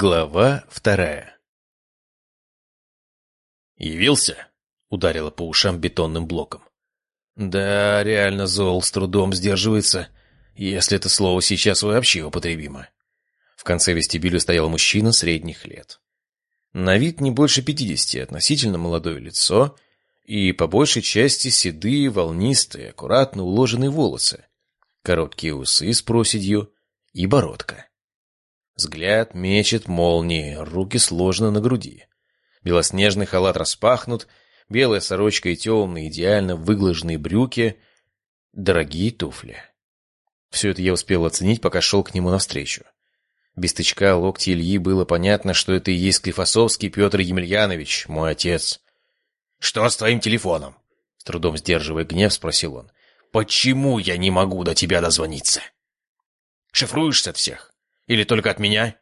Глава вторая «Явился?» — ударило по ушам бетонным блоком. «Да, реально зол с трудом сдерживается, если это слово сейчас вообще употребимо». В конце вестибюля стоял мужчина средних лет. На вид не больше пятидесяти, относительно молодое лицо и, по большей части, седые, волнистые, аккуратно уложенные волосы, короткие усы с проседью и бородка. Взгляд мечет молнии, руки сложены на груди. Белоснежный халат распахнут, белая сорочка и темные, идеально выглаженные брюки, дорогие туфли. Все это я успел оценить, пока шел к нему навстречу. Без тычка локти Ильи было понятно, что это и есть Клифосовский Петр Емельянович, мой отец. «Что с твоим телефоном?» С трудом сдерживая гнев, спросил он. «Почему я не могу до тебя дозвониться?» «Шифруешься от всех? Или только от меня?»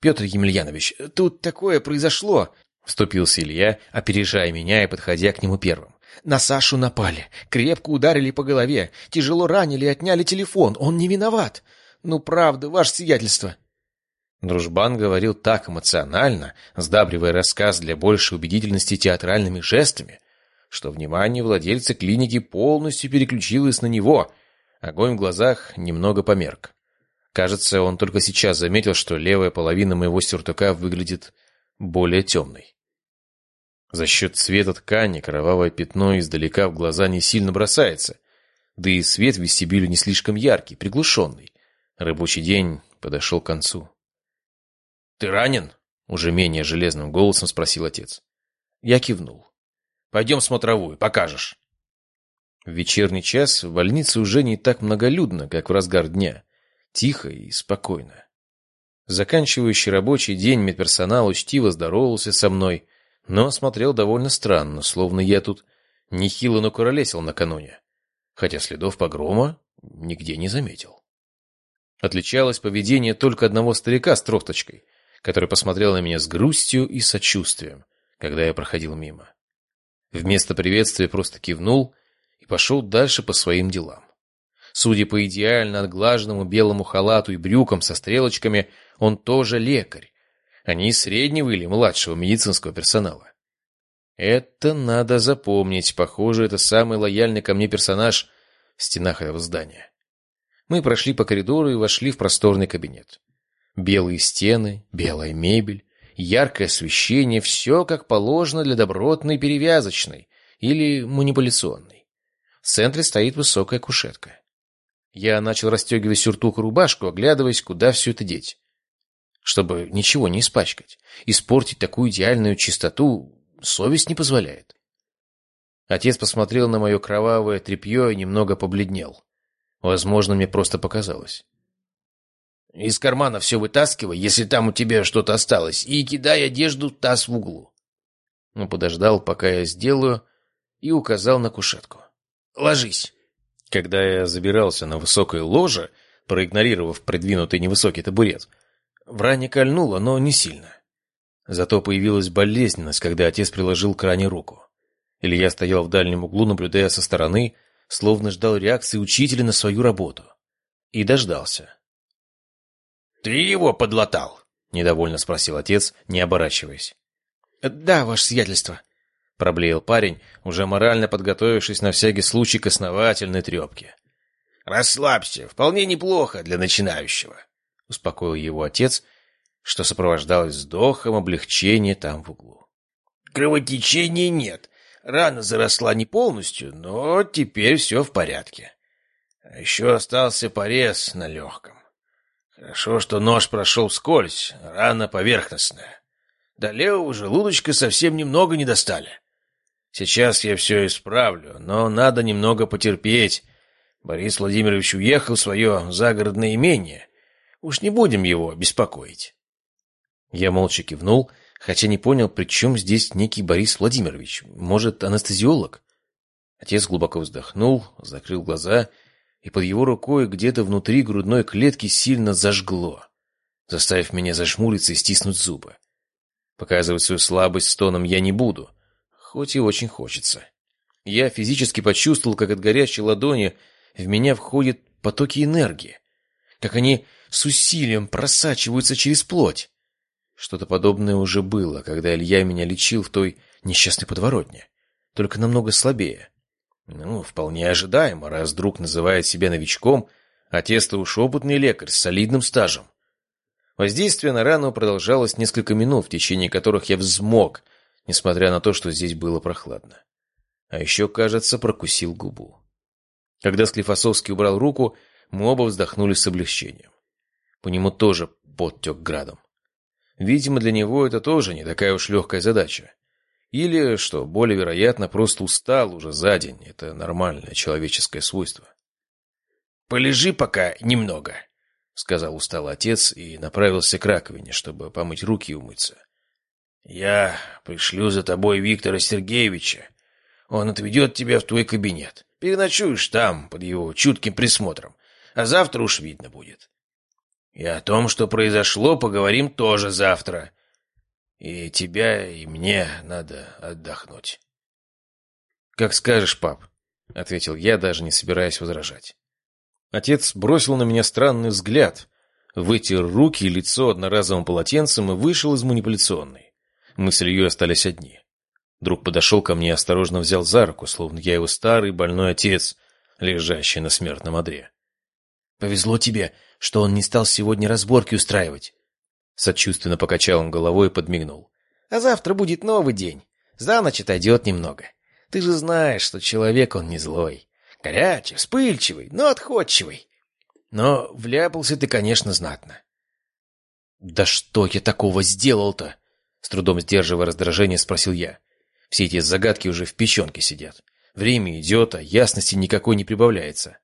«Петр Емельянович, тут такое произошло!» Вступился Илья, опережая меня и подходя к нему первым. «На Сашу напали, крепко ударили по голове, тяжело ранили и отняли телефон. Он не виноват. Ну, правда, ваше сиятельство!» Дружбан говорил так эмоционально, сдабривая рассказ для большей убедительности театральными жестами, что внимание владельца клиники полностью переключилось на него. Огонь в глазах немного померк. Кажется, он только сейчас заметил, что левая половина моего сюртука выглядит более темной. За счет цвета ткани кровавое пятно издалека в глаза не сильно бросается, да и свет в вестибюле не слишком яркий, приглушенный. Рабочий день подошел к концу. «Ты ранен?» — уже менее железным голосом спросил отец. Я кивнул. «Пойдем в смотровую, покажешь». В вечерний час в больнице уже не так многолюдно, как в разгар дня. Тихо и спокойно. Заканчивающий рабочий день медперсонал учтиво здоровался со мной, но смотрел довольно странно, словно я тут нехило накуролесил накануне, хотя следов погрома нигде не заметил. Отличалось поведение только одного старика с тросточкой, который посмотрел на меня с грустью и сочувствием, когда я проходил мимо. Вместо приветствия просто кивнул и пошел дальше по своим делам. Судя по идеально отглаженному белому халату и брюкам со стрелочками, он тоже лекарь, а не среднего или младшего медицинского персонала. Это надо запомнить. Похоже, это самый лояльный ко мне персонаж в стенах этого здания. Мы прошли по коридору и вошли в просторный кабинет. Белые стены, белая мебель, яркое освещение — все как положено для добротной перевязочной или манипуляционной. В центре стоит высокая кушетка. Я начал расстегивать сюртук и рубашку, оглядываясь, куда все это деть. Чтобы ничего не испачкать. Испортить такую идеальную чистоту совесть не позволяет. Отец посмотрел на мое кровавое тряпье и немного побледнел. Возможно, мне просто показалось. «Из кармана все вытаскивай, если там у тебя что-то осталось, и кидай одежду в таз в углу». Он подождал, пока я сделаю, и указал на кушетку. «Ложись». Когда я забирался на высокое ложе, проигнорировав придвинутый невысокий табурет, в ране кольнуло, но не сильно. Зато появилась болезненность, когда отец приложил к ране руку. Илья стоял в дальнем углу, наблюдая со стороны, словно ждал реакции учителя на свою работу. И дождался. «Ты его подлатал?» — недовольно спросил отец, не оборачиваясь. «Да, ваше сиятельство», Проблеял парень, уже морально подготовившись на всякий случай к основательной трепке. «Расслабься, вполне неплохо для начинающего», — успокоил его отец, что сопровождалось вздохом облегчения там в углу. «Кровотечения нет. Рана заросла не полностью, но теперь все в порядке. А еще остался порез на легком. Хорошо, что нож прошел скользь, рана поверхностная. До левого желудочка совсем немного не достали. Сейчас я все исправлю, но надо немного потерпеть. Борис Владимирович уехал в свое загородное имение. Уж не будем его беспокоить. Я молча кивнул, хотя не понял, при чем здесь некий Борис Владимирович. Может, анестезиолог? Отец глубоко вздохнул, закрыл глаза, и под его рукой где-то внутри грудной клетки сильно зажгло, заставив меня зажмуриться и стиснуть зубы. Показывать свою слабость стоном я не буду — хоть и очень хочется. Я физически почувствовал, как от горячей ладони в меня входят потоки энергии, как они с усилием просачиваются через плоть. Что-то подобное уже было, когда Илья меня лечил в той несчастной подворотне. Только намного слабее. Ну, вполне ожидаемо, раз друг называет себя новичком, а тесто уж опытный лекарь с солидным стажем. Воздействие на рану продолжалось несколько минут, в течение которых я взмок, несмотря на то, что здесь было прохладно. А еще, кажется, прокусил губу. Когда Склифосовский убрал руку, мы оба вздохнули с облегчением. По нему тоже подтек градом. Видимо, для него это тоже не такая уж легкая задача. Или, что более вероятно, просто устал уже за день. Это нормальное человеческое свойство. «Полежи пока немного», — сказал усталый отец и направился к раковине, чтобы помыть руки и умыться. «Я пришлю за тобой Виктора Сергеевича. Он отведет тебя в твой кабинет. Переночуешь там, под его чутким присмотром, а завтра уж видно будет. И о том, что произошло, поговорим тоже завтра. И тебя, и мне надо отдохнуть. «Как скажешь, пап», — ответил я, даже не собираясь возражать. Отец бросил на меня странный взгляд, вытер руки и лицо одноразовым полотенцем и вышел из манипуляционной. Мы с Ильей остались одни. Друг подошел ко мне и осторожно взял за руку, словно я его старый больной отец, лежащий на смертном одре. «Повезло тебе, что он не стал сегодня разборки устраивать», Сочувственно покачал он головой и подмигнул. «А завтра будет новый день. За ночь отойдет немного. Ты же знаешь, что человек он не злой. Горячий, вспыльчивый, но отходчивый. Но вляпался ты, конечно, знатно». «Да что я такого сделал-то?» С трудом сдерживая раздражение, спросил я. Все эти загадки уже в печенке сидят. Время идет, а ясности никакой не прибавляется.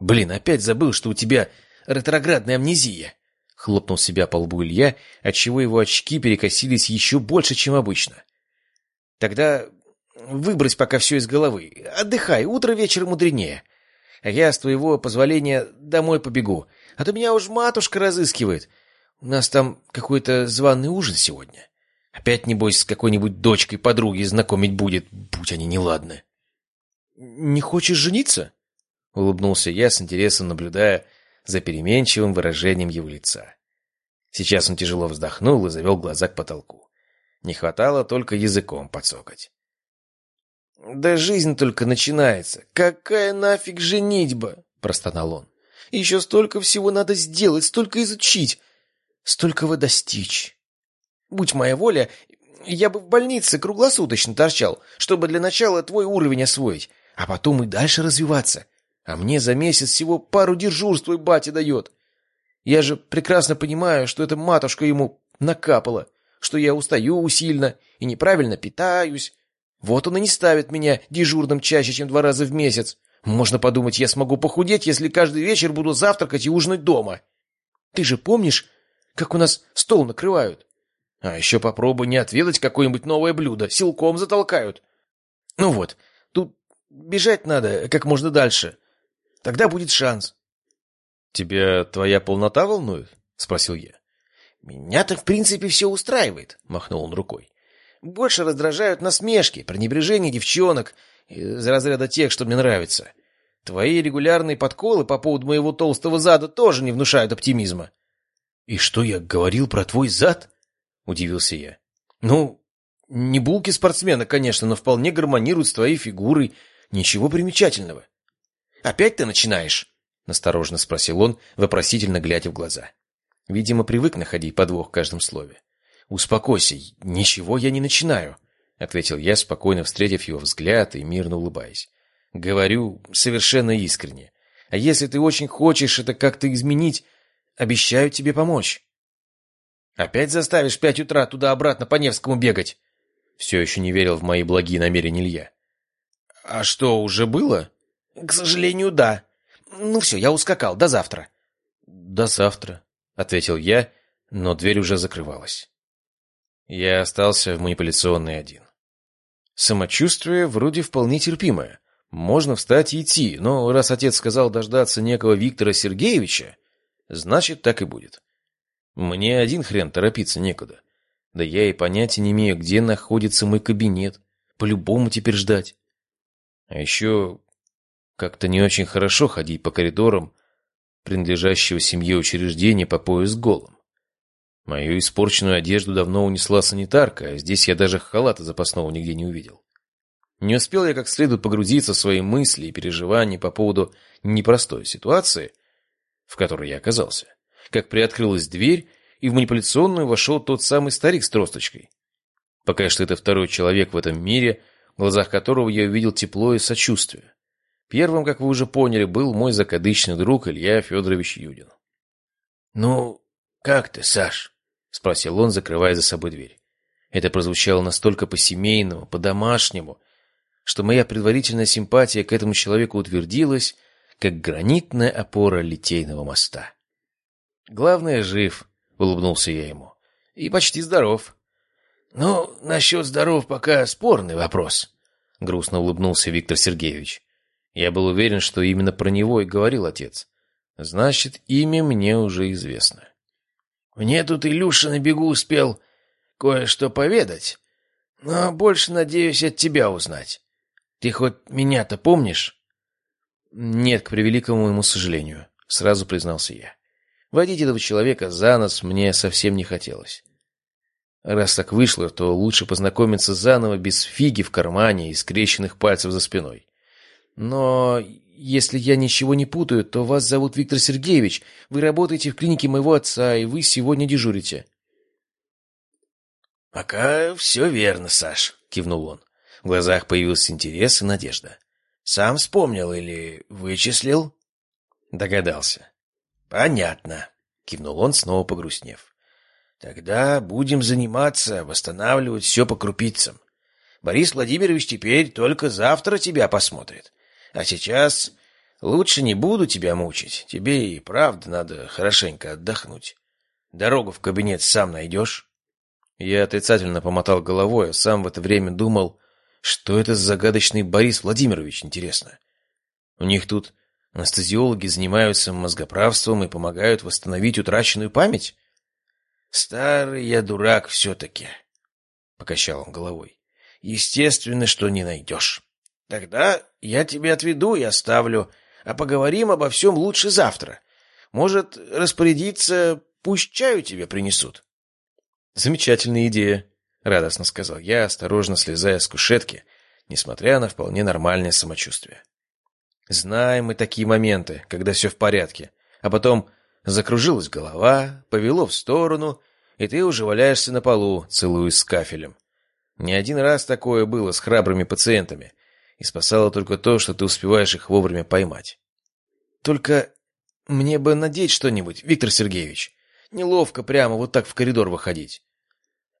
«Блин, опять забыл, что у тебя ретроградная амнезия!» Хлопнул себя по лбу Илья, отчего его очки перекосились еще больше, чем обычно. «Тогда выбрось пока все из головы. Отдыхай, утро вечер мудренее. А я, с твоего позволения, домой побегу. А то меня уж матушка разыскивает. У нас там какой-то званый ужин сегодня. Опять, небось, с какой-нибудь дочкой подруги знакомить будет, будь они неладны». «Не хочешь жениться?» — улыбнулся я с интересом, наблюдая за переменчивым выражением его лица. Сейчас он тяжело вздохнул и завел глаза к потолку. Не хватало только языком подсокать. «Да жизнь только начинается. Какая нафиг женитьба?» — простонал он. «Еще столько всего надо сделать, столько изучить, столького достичь. Будь моя воля, я бы в больнице круглосуточно торчал, чтобы для начала твой уровень освоить, а потом и дальше развиваться. А мне за месяц всего пару дежурств твой батя дает. Я же прекрасно понимаю, что эта матушка ему накапала, что я устаю усильно и неправильно питаюсь. Вот он и не ставит меня дежурным чаще, чем два раза в месяц. Можно подумать, я смогу похудеть, если каждый вечер буду завтракать и ужинать дома. Ты же помнишь, как у нас стол накрывают? А еще попробуй не отведать какое-нибудь новое блюдо, силком затолкают. Ну вот, тут бежать надо как можно дальше. Тогда будет шанс. «Тебя твоя полнота волнует?» — спросил я. «Меня-то, в принципе, все устраивает», — махнул он рукой. «Больше раздражают насмешки, пренебрежение девчонок из разряда тех, что мне нравится. Твои регулярные подколы по поводу моего толстого зада тоже не внушают оптимизма». «И что я говорил про твой зад?» — удивился я. «Ну, не булки спортсмена, конечно, но вполне гармонируют с твоей фигурой. Ничего примечательного». «Опять ты начинаешь?» — настороженно спросил он, вопросительно глядя в глаза. Видимо, привык находить подвох в каждом слове. «Успокойся, ничего я не начинаю», — ответил я, спокойно встретив его взгляд и мирно улыбаясь. «Говорю совершенно искренне. А если ты очень хочешь это как-то изменить, обещаю тебе помочь». «Опять заставишь пять утра туда-обратно по Невскому бегать?» Все еще не верил в мои благие намерения Илья. «А что, уже было?» «К сожалению, да», «Ну все, я ускакал. До завтра». «До завтра», — ответил я, но дверь уже закрывалась. Я остался в манипуляционной один. Самочувствие вроде вполне терпимое. Можно встать и идти, но раз отец сказал дождаться некого Виктора Сергеевича, значит, так и будет. Мне один хрен торопиться некуда. Да я и понятия не имею, где находится мой кабинет. По-любому теперь ждать. А еще как-то не очень хорошо ходить по коридорам принадлежащего семье учреждения по пояс голым. Мою испорченную одежду давно унесла санитарка, а здесь я даже халата запасного нигде не увидел. Не успел я как следует погрузиться в свои мысли и переживания по поводу непростой ситуации, в которой я оказался, как приоткрылась дверь, и в манипуляционную вошел тот самый старик с тросточкой. Пока что это второй человек в этом мире, в глазах которого я увидел тепло и сочувствие. Первым, как вы уже поняли, был мой закадычный друг Илья Федорович Юдин. «Ну, как ты, Саш?» — спросил он, закрывая за собой дверь. Это прозвучало настолько по-семейному, по-домашнему, что моя предварительная симпатия к этому человеку утвердилась, как гранитная опора литейного моста. «Главное, жив», — улыбнулся я ему. «И почти здоров». «Ну, насчет здоров пока спорный вопрос», — грустно улыбнулся Виктор Сергеевич. Я был уверен, что именно про него и говорил отец. Значит, имя мне уже известно. «Мне тут Илюша на бегу успел кое-что поведать, но больше надеюсь от тебя узнать. Ты хоть меня-то помнишь? Нет, к превеликому моему сожалению, сразу признался я. Водить этого человека за нос мне совсем не хотелось. Раз так вышло, то лучше познакомиться заново без фиги в кармане и скрещенных пальцев за спиной. Но если я ничего не путаю, то вас зовут Виктор Сергеевич. Вы работаете в клинике моего отца, и вы сегодня дежурите. «Пока все верно, Саш», — кивнул он. В глазах появился интерес и надежда. «Сам вспомнил или вычислил?» Догадался. «Понятно», — кивнул он, снова погрустнев. «Тогда будем заниматься, восстанавливать все по крупицам. Борис Владимирович теперь только завтра тебя посмотрит. А сейчас лучше не буду тебя мучить. Тебе и правда надо хорошенько отдохнуть. Дорогу в кабинет сам найдешь?» Я отрицательно помотал головой, а сам в это время думал, что это за загадочный Борис Владимирович, интересно? У них тут анестезиологи занимаются мозгоправством и помогают восстановить утраченную память? Старый я дурак все-таки, — покачал он головой. Естественно, что не найдешь. Тогда я тебя отведу и оставлю, а поговорим обо всем лучше завтра. Может, распорядиться, пусть чаю тебе принесут. Замечательная идея, — радостно сказал я, осторожно слезая с кушетки, несмотря на вполне нормальное самочувствие. Знаем мы такие моменты, когда все в порядке, а потом закружилась голова, повело в сторону, и ты уже валяешься на полу, целуясь с кафелем. Не один раз такое было с храбрыми пациентами, и спасало только то, что ты успеваешь их вовремя поймать. Только мне бы надеть что-нибудь, Виктор Сергеевич. Неловко прямо вот так в коридор выходить.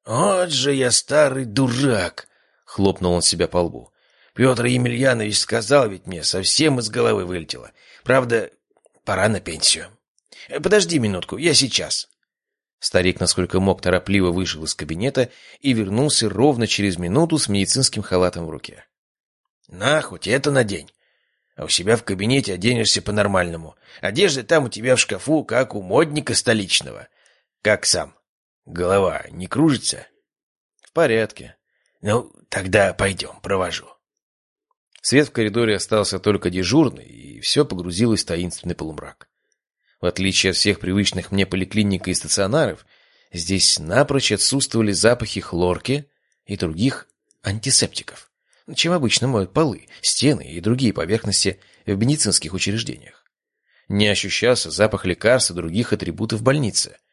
«Вот же я старый дурак!» — хлопнул он себя по лбу. «Петр Емельянович сказал ведь мне, совсем из головы вылетело. Правда, пора на пенсию. Подожди минутку, я сейчас». Старик, насколько мог, торопливо вышел из кабинета и вернулся ровно через минуту с медицинским халатом в руке. «На, хоть это надень. А у себя в кабинете оденешься по-нормальному. Одежда там у тебя в шкафу, как у модника столичного. Как сам. Голова не кружится? В порядке. Ну, тогда пойдем, провожу. Свет в коридоре остался только дежурный, и все погрузилось в таинственный полумрак. В отличие от всех привычных мне поликлиник и стационаров, здесь напрочь отсутствовали запахи хлорки и других антисептиков, чем обычно моют полы, стены и другие поверхности в медицинских учреждениях. Не ощущался запах лекарств и других атрибутов больницы –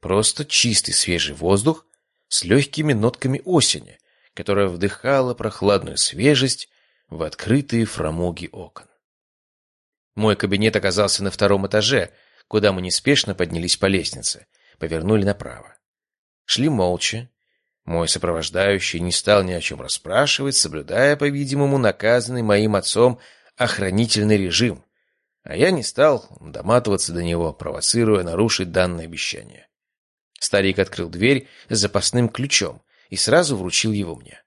Просто чистый свежий воздух с легкими нотками осени, которая вдыхала прохладную свежесть в открытые фрамуги окон. Мой кабинет оказался на втором этаже, куда мы неспешно поднялись по лестнице, повернули направо. Шли молча. Мой сопровождающий не стал ни о чем расспрашивать, соблюдая, по-видимому, наказанный моим отцом охранительный режим, а я не стал доматываться до него, провоцируя нарушить данное обещание. Старик открыл дверь с запасным ключом и сразу вручил его мне.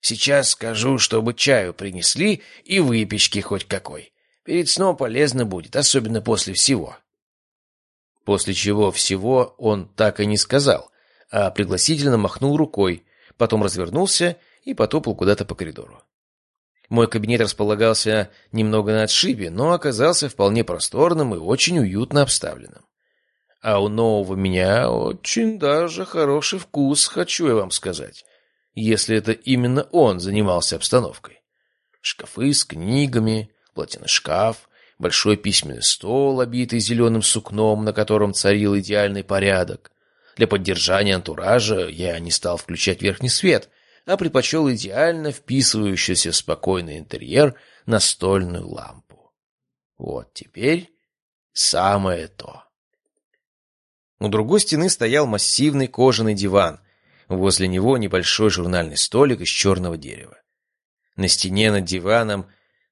«Сейчас скажу, чтобы чаю принесли и выпечки хоть какой. Перед сном полезно будет, особенно после всего». После чего всего он так и не сказал, а пригласительно махнул рукой, потом развернулся и потопал куда-то по коридору. Мой кабинет располагался немного на отшибе, но оказался вполне просторным и очень уютно обставленным. А у нового меня очень даже хороший вкус, хочу я вам сказать, если это именно он занимался обстановкой. Шкафы с книгами, платяной шкаф, большой письменный стол, обитый зеленым сукном, на котором царил идеальный порядок. Для поддержания антуража я не стал включать верхний свет, а предпочел идеально вписывающийся в спокойный интерьер настольную лампу. Вот теперь самое то. У другой стены стоял массивный кожаный диван. Возле него небольшой журнальный столик из черного дерева. На стене над диваном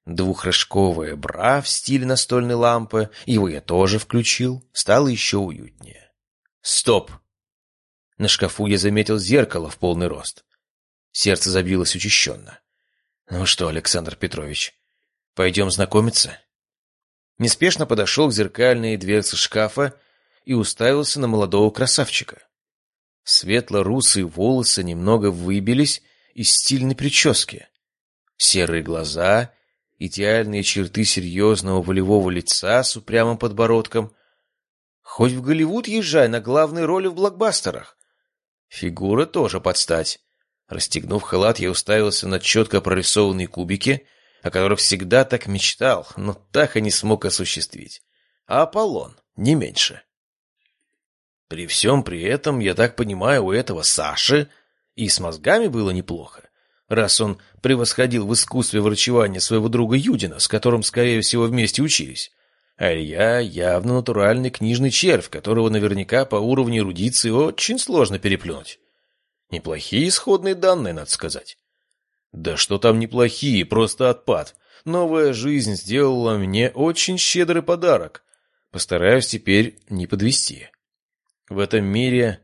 двухрожковая бра в стиле настольной лампы. Его я тоже включил. Стало еще уютнее. Стоп! На шкафу я заметил зеркало в полный рост. Сердце забилось учащенно. «Ну что, Александр Петрович, пойдем знакомиться?» Неспешно подошел к зеркальной дверце шкафа и уставился на молодого красавчика. Светло-русые волосы немного выбились из стильной прически. Серые глаза, идеальные черты серьезного волевого лица с упрямым подбородком. Хоть в Голливуд езжай на главные роли в блокбастерах. Фигура тоже подстать. Расстегнув халат, я уставился на четко прорисованные кубики, о которых всегда так мечтал, но так и не смог осуществить. А Аполлон не меньше. При всем при этом, я так понимаю, у этого Саши и с мозгами было неплохо, раз он превосходил в искусстве врачевания своего друга Юдина, с которым, скорее всего, вместе учились. А Илья явно натуральный книжный червь, которого наверняка по уровню эрудиции очень сложно переплюнуть. Неплохие исходные данные, надо сказать. Да что там неплохие, просто отпад. Новая жизнь сделала мне очень щедрый подарок. Постараюсь теперь не подвести. В этом мире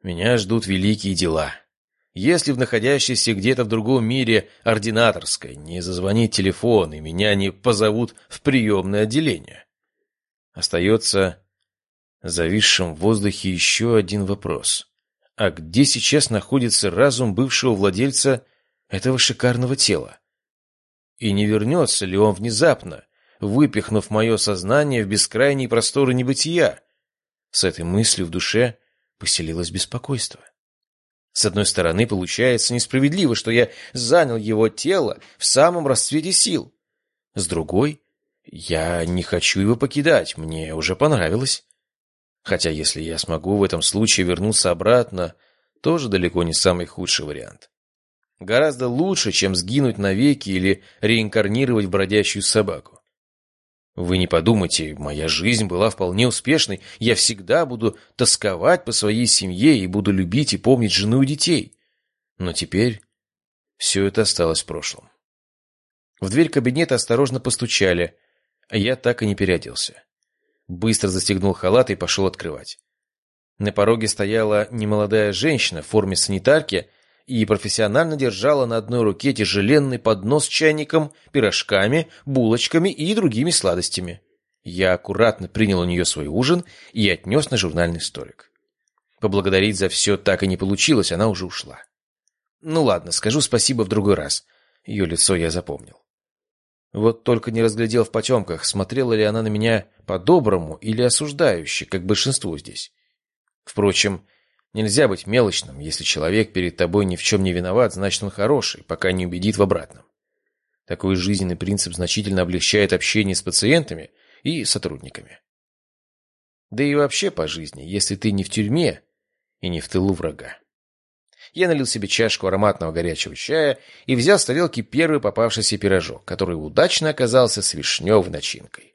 меня ждут великие дела. Если в находящейся где-то в другом мире ординаторской не зазвонит телефон и меня не позовут в приемное отделение. Остается зависшим в воздухе еще один вопрос. А где сейчас находится разум бывшего владельца этого шикарного тела? И не вернется ли он внезапно, выпихнув мое сознание в бескрайние просторы небытия, с этой мыслью в душе поселилось беспокойство. С одной стороны, получается несправедливо, что я занял его тело в самом расцвете сил. С другой, я не хочу его покидать, мне уже понравилось. Хотя если я смогу в этом случае вернуться обратно, тоже далеко не самый худший вариант. Гораздо лучше, чем сгинуть навеки или реинкарнировать бродящую собаку. Вы не подумайте, моя жизнь была вполне успешной. Я всегда буду тосковать по своей семье и буду любить и помнить жену и детей. Но теперь все это осталось в прошлом. В дверь кабинета осторожно постучали, а я так и не переоделся. Быстро застегнул халат и пошел открывать. На пороге стояла немолодая женщина в форме санитарки и профессионально держала на одной руке тяжеленный поднос с чайником, пирожками, булочками и другими сладостями. Я аккуратно принял у нее свой ужин и отнес на журнальный столик. Поблагодарить за все так и не получилось, она уже ушла. Ну ладно, скажу спасибо в другой раз. Ее лицо я запомнил. Вот только не разглядел в потемках, смотрела ли она на меня по-доброму или осуждающе, как большинство здесь. Впрочем, Нельзя быть мелочным. Если человек перед тобой ни в чем не виноват, значит он хороший, пока не убедит в обратном. Такой жизненный принцип значительно облегчает общение с пациентами и сотрудниками. Да и вообще по жизни, если ты не в тюрьме и не в тылу врага. Я налил себе чашку ароматного горячего чая и взял с тарелки первый попавшийся пирожок, который удачно оказался с вишневой начинкой.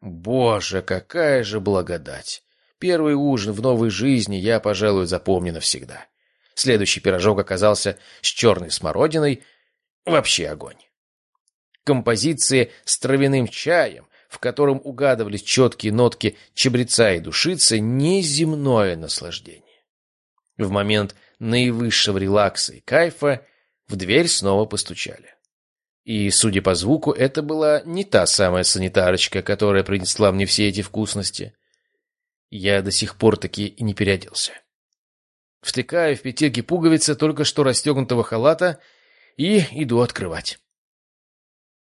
Боже, какая же благодать! Первый ужин в новой жизни я, пожалуй, запомню навсегда. Следующий пирожок оказался с черной смородиной. Вообще огонь. Композиции с травяным чаем, в котором угадывались четкие нотки чабреца и душицы, неземное наслаждение. В момент наивысшего релакса и кайфа в дверь снова постучали. И, судя по звуку, это была не та самая санитарочка, которая принесла мне все эти вкусности. Я до сих пор таки и не переоделся. Втыкаю в петельки пуговицы только что расстегнутого халата и иду открывать.